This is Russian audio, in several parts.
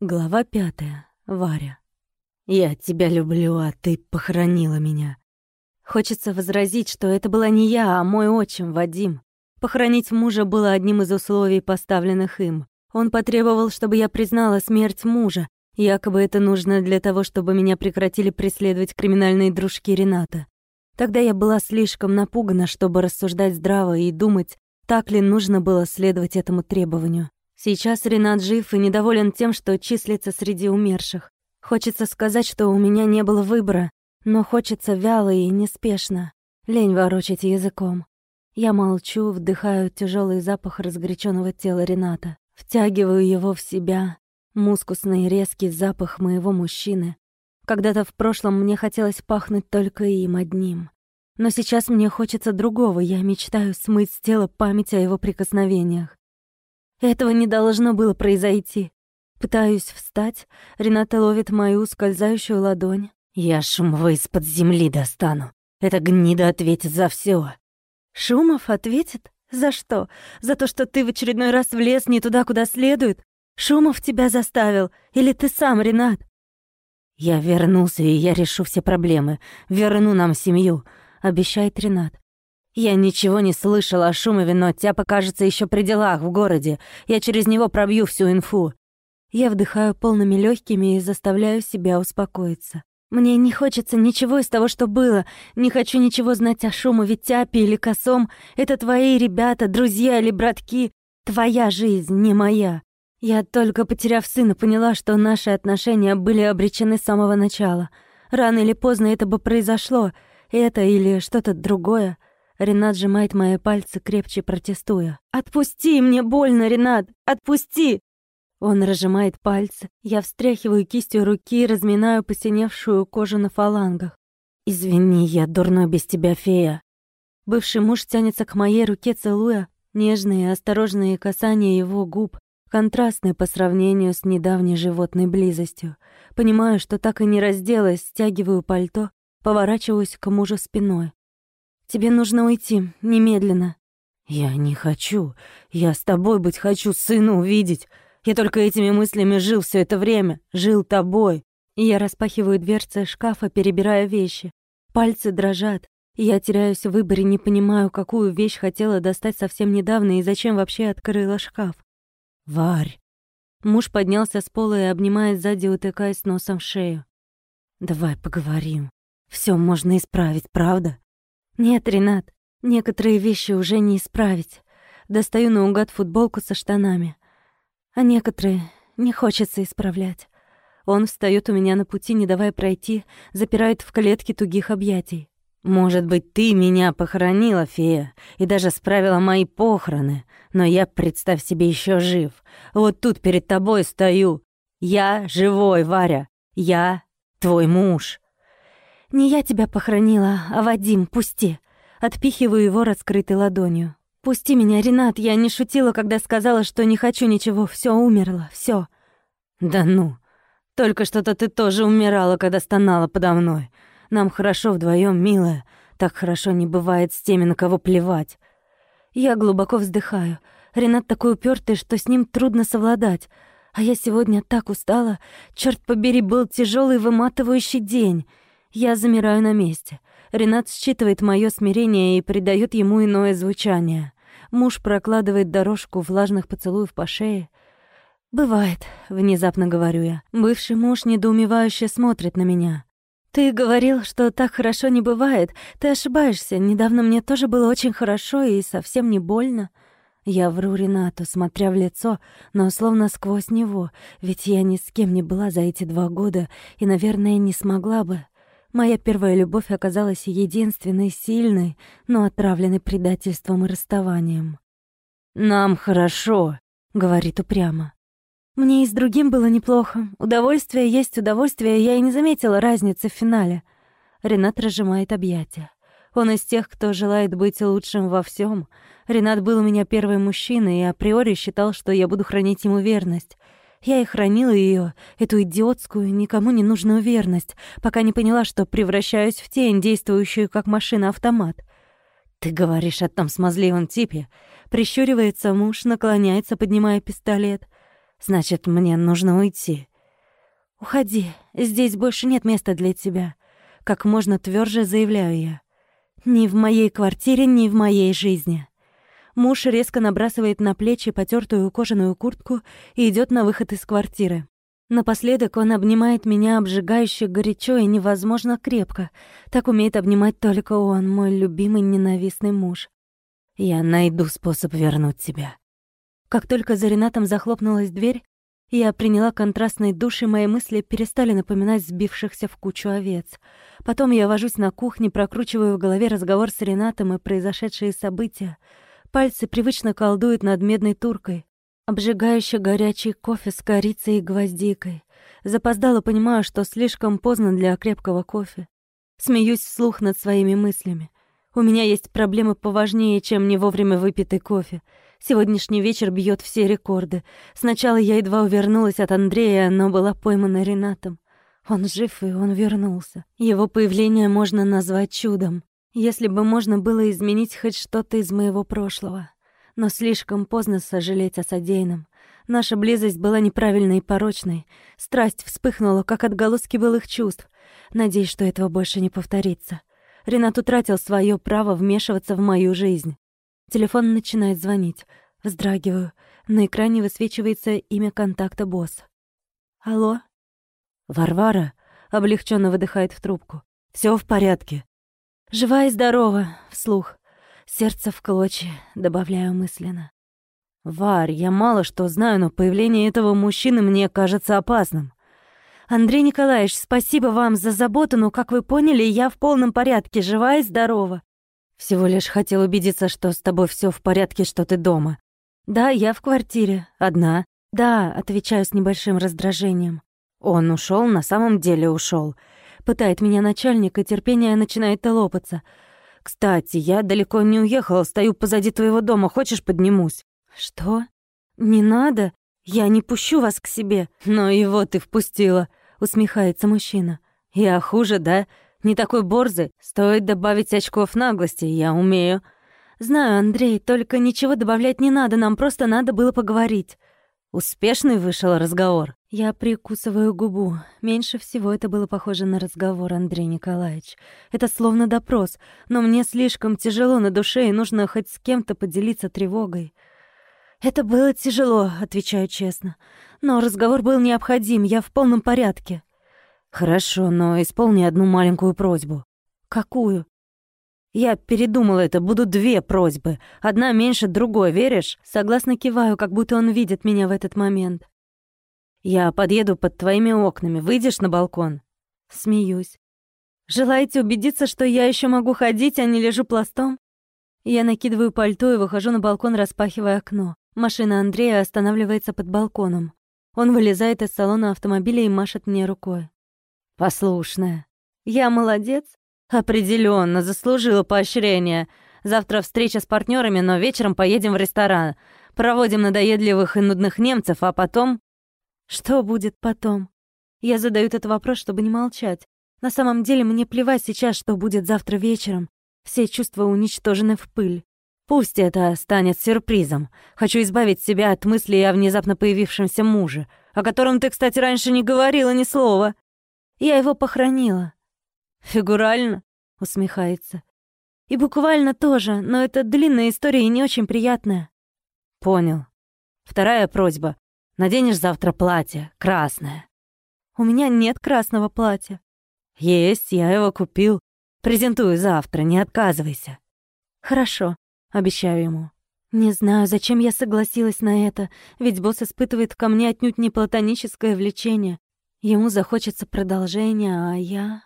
Глава пятая. Варя. «Я тебя люблю, а ты похоронила меня». Хочется возразить, что это была не я, а мой отчим, Вадим. Похоронить мужа было одним из условий, поставленных им. Он потребовал, чтобы я признала смерть мужа. Якобы это нужно для того, чтобы меня прекратили преследовать криминальные дружки Рената. Тогда я была слишком напугана, чтобы рассуждать здраво и думать, так ли нужно было следовать этому требованию. Сейчас Ренат жив и недоволен тем, что числится среди умерших. Хочется сказать, что у меня не было выбора, но хочется вяло и неспешно. Лень ворочать языком. Я молчу, вдыхаю тяжелый запах разгоряченного тела Рената, втягиваю его в себя, мускусный резкий запах моего мужчины. Когда-то в прошлом мне хотелось пахнуть только им одним. Но сейчас мне хочется другого, я мечтаю смыть с тела память о его прикосновениях. Этого не должно было произойти. Пытаюсь встать, Рената ловит мою скользающую ладонь. Я Шумова из-под земли достану. Эта гнида ответит за все. Шумов ответит? За что? За то, что ты в очередной раз влез не туда, куда следует? Шумов тебя заставил? Или ты сам, Ренат? Я вернулся, и я решу все проблемы. Верну нам семью, обещает Ренат. Я ничего не слышала о Шумове, но Тяпа, кажется, еще при делах в городе. Я через него пробью всю инфу. Я вдыхаю полными легкими и заставляю себя успокоиться. Мне не хочется ничего из того, что было. Не хочу ничего знать о Шумове, Тяпе или Косом. Это твои ребята, друзья или братки. Твоя жизнь, не моя. Я только потеряв сына поняла, что наши отношения были обречены с самого начала. Рано или поздно это бы произошло. Это или что-то другое. Ренат сжимает мои пальцы, крепче протестуя. «Отпусти! Мне больно, Ренат! Отпусти!» Он разжимает пальцы. Я встряхиваю кистью руки, разминаю посиневшую кожу на фалангах. «Извини, я дурной без тебя, фея». Бывший муж тянется к моей руке, целуя. Нежные, осторожные касания его губ, контрастные по сравнению с недавней животной близостью. Понимаю, что так и не разделась, стягиваю пальто, поворачиваюсь к мужу спиной. Тебе нужно уйти, немедленно». «Я не хочу. Я с тобой быть хочу, сына увидеть. Я только этими мыслями жил все это время. Жил тобой». Я распахиваю дверцы шкафа, перебирая вещи. Пальцы дрожат. Я теряюсь в выборе, не понимаю, какую вещь хотела достать совсем недавно и зачем вообще открыла шкаф. «Варь!» Муж поднялся с пола и обнимает сзади, утыкаясь носом в шею. «Давай поговорим. Все можно исправить, правда?» «Нет, Ренат, некоторые вещи уже не исправить. Достаю наугад футболку со штанами. А некоторые не хочется исправлять. Он встаёт у меня на пути, не давая пройти, запирает в клетке тугих объятий. «Может быть, ты меня похоронила, фея, и даже справила мои похороны, но я, представь себе, ещё жив. Вот тут перед тобой стою. Я живой, Варя. Я твой муж». «Не я тебя похоронила, а Вадим, пусти!» Отпихиваю его раскрытой ладонью. «Пусти меня, Ренат, я не шутила, когда сказала, что не хочу ничего, все умерло, все. «Да ну! Только что-то ты тоже умирала, когда стонала подо мной. Нам хорошо вдвоем, милая. Так хорошо не бывает с теми, на кого плевать». Я глубоко вздыхаю. Ренат такой упертый, что с ним трудно совладать. А я сегодня так устала. Черт побери, был тяжелый выматывающий день. Я замираю на месте. Ренат считывает мое смирение и придает ему иное звучание. Муж прокладывает дорожку влажных поцелуев по шее. «Бывает», — внезапно говорю я. Бывший муж недоумевающе смотрит на меня. «Ты говорил, что так хорошо не бывает. Ты ошибаешься. Недавно мне тоже было очень хорошо и совсем не больно». Я вру Ренату, смотря в лицо, но словно сквозь него, ведь я ни с кем не была за эти два года и, наверное, не смогла бы. Моя первая любовь оказалась единственной, сильной, но отравленной предательством и расставанием. «Нам хорошо», — говорит упрямо. Мне и с другим было неплохо. Удовольствие есть удовольствие, я и не заметила разницы в финале. Ренат разжимает объятия. Он из тех, кто желает быть лучшим во всем. Ренат был у меня первый мужчина и априори считал, что я буду хранить ему верность. Я и хранила ее, эту идиотскую, никому не нужную верность, пока не поняла, что превращаюсь в тень, действующую как машина-автомат. «Ты говоришь о том смазливом типе?» Прищуривается муж, наклоняется, поднимая пистолет. Значит, мне нужно уйти. Уходи, здесь больше нет места для тебя. Как можно тверже заявляю я. Ни в моей квартире, ни в моей жизни. Муж резко набрасывает на плечи потертую кожаную куртку и идет на выход из квартиры. Напоследок он обнимает меня обжигающе горячо и невозможно крепко. Так умеет обнимать только он, мой любимый ненавистный муж. Я найду способ вернуть тебя. Как только за Ренатом захлопнулась дверь, я приняла контрастный душ, и мои мысли перестали напоминать сбившихся в кучу овец. Потом я вожусь на кухне, прокручиваю в голове разговор с Ренатом и произошедшие события — Пальцы привычно колдуют над медной туркой. Обжигающий горячий кофе с корицей и гвоздикой. Запоздало понимаю, что слишком поздно для крепкого кофе. Смеюсь вслух над своими мыслями. У меня есть проблемы поважнее, чем не вовремя выпитый кофе. Сегодняшний вечер бьет все рекорды. Сначала я едва увернулась от Андрея, но была поймана Ренатом. Он жив, и он вернулся. Его появление можно назвать чудом. Если бы можно было изменить хоть что-то из моего прошлого. Но слишком поздно сожалеть о содеянном. Наша близость была неправильной и порочной. Страсть вспыхнула, как отголоски былых чувств. Надеюсь, что этого больше не повторится. Ренат утратил свое право вмешиваться в мою жизнь. Телефон начинает звонить. Вздрагиваю. На экране высвечивается имя контакта босс. «Алло?» «Варвара?» — облегченно выдыхает в трубку. Все в порядке. Жива и здорова, вслух. Сердце в клочья, добавляю мысленно. Варь, я мало что знаю, но появление этого мужчины мне кажется опасным. Андрей Николаевич, спасибо вам за заботу, но, как вы поняли, я в полном порядке, жива и здорова. Всего лишь хотел убедиться, что с тобой все в порядке, что ты дома. Да, я в квартире. Одна. Да, отвечаю с небольшим раздражением. Он ушел, на самом деле ушел. Пытает меня начальник, и терпение начинает лопаться. «Кстати, я далеко не уехала, стою позади твоего дома. Хочешь, поднимусь?» «Что? Не надо. Я не пущу вас к себе». «Но его ты впустила», — усмехается мужчина. «Я хуже, да? Не такой борзый. Стоит добавить очков наглости, я умею». «Знаю, Андрей, только ничего добавлять не надо, нам просто надо было поговорить». Успешный вышел разговор. Я прикусываю губу. Меньше всего это было похоже на разговор, Андрей Николаевич. Это словно допрос, но мне слишком тяжело на душе, и нужно хоть с кем-то поделиться тревогой. «Это было тяжело», — отвечаю честно. «Но разговор был необходим, я в полном порядке». «Хорошо, но исполни одну маленькую просьбу». «Какую?» Я передумала это, будут две просьбы. Одна меньше другой, веришь? Согласно киваю, как будто он видит меня в этот момент. Я подъеду под твоими окнами. Выйдешь на балкон? Смеюсь. Желаете убедиться, что я еще могу ходить, а не лежу пластом? Я накидываю пальто и выхожу на балкон, распахивая окно. Машина Андрея останавливается под балконом. Он вылезает из салона автомобиля и машет мне рукой. Послушная. Я молодец? Определенно, заслужила поощрение. Завтра встреча с партнерами, но вечером поедем в ресторан. Проводим надоедливых и нудных немцев, а потом... Что будет потом? Я задаю этот вопрос, чтобы не молчать. На самом деле мне плевать сейчас, что будет завтра вечером. Все чувства уничтожены в пыль. Пусть это станет сюрпризом. Хочу избавить себя от мыслей о внезапно появившемся муже, о котором ты, кстати, раньше не говорила ни слова. Я его похоронила. «Фигурально?» — усмехается. «И буквально тоже, но это длинная история и не очень приятная». «Понял. Вторая просьба. Наденешь завтра платье, красное». «У меня нет красного платья». «Есть, я его купил. Презентую завтра, не отказывайся». «Хорошо», — обещаю ему. Не знаю, зачем я согласилась на это, ведь босс испытывает ко мне отнюдь не платоническое влечение. Ему захочется продолжения, а я...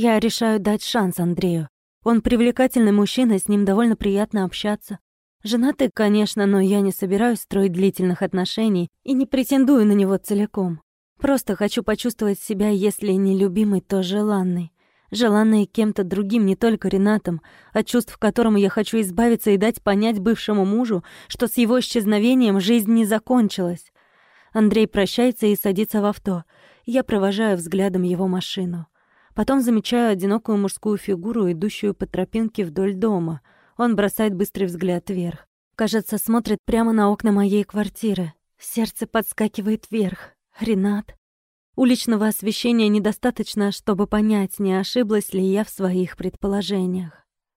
Я решаю дать шанс Андрею. Он привлекательный мужчина, с ним довольно приятно общаться. Женатый, конечно, но я не собираюсь строить длительных отношений и не претендую на него целиком. Просто хочу почувствовать себя, если не любимой, то желанной. Желанной кем-то другим, не только Ренатом, от чувств которому я хочу избавиться и дать понять бывшему мужу, что с его исчезновением жизнь не закончилась. Андрей прощается и садится в авто. Я провожаю взглядом его машину. Потом замечаю одинокую мужскую фигуру, идущую по тропинке вдоль дома. Он бросает быстрый взгляд вверх. Кажется, смотрит прямо на окна моей квартиры. Сердце подскакивает вверх. Ренат. Уличного освещения недостаточно, чтобы понять, не ошиблась ли я в своих предположениях.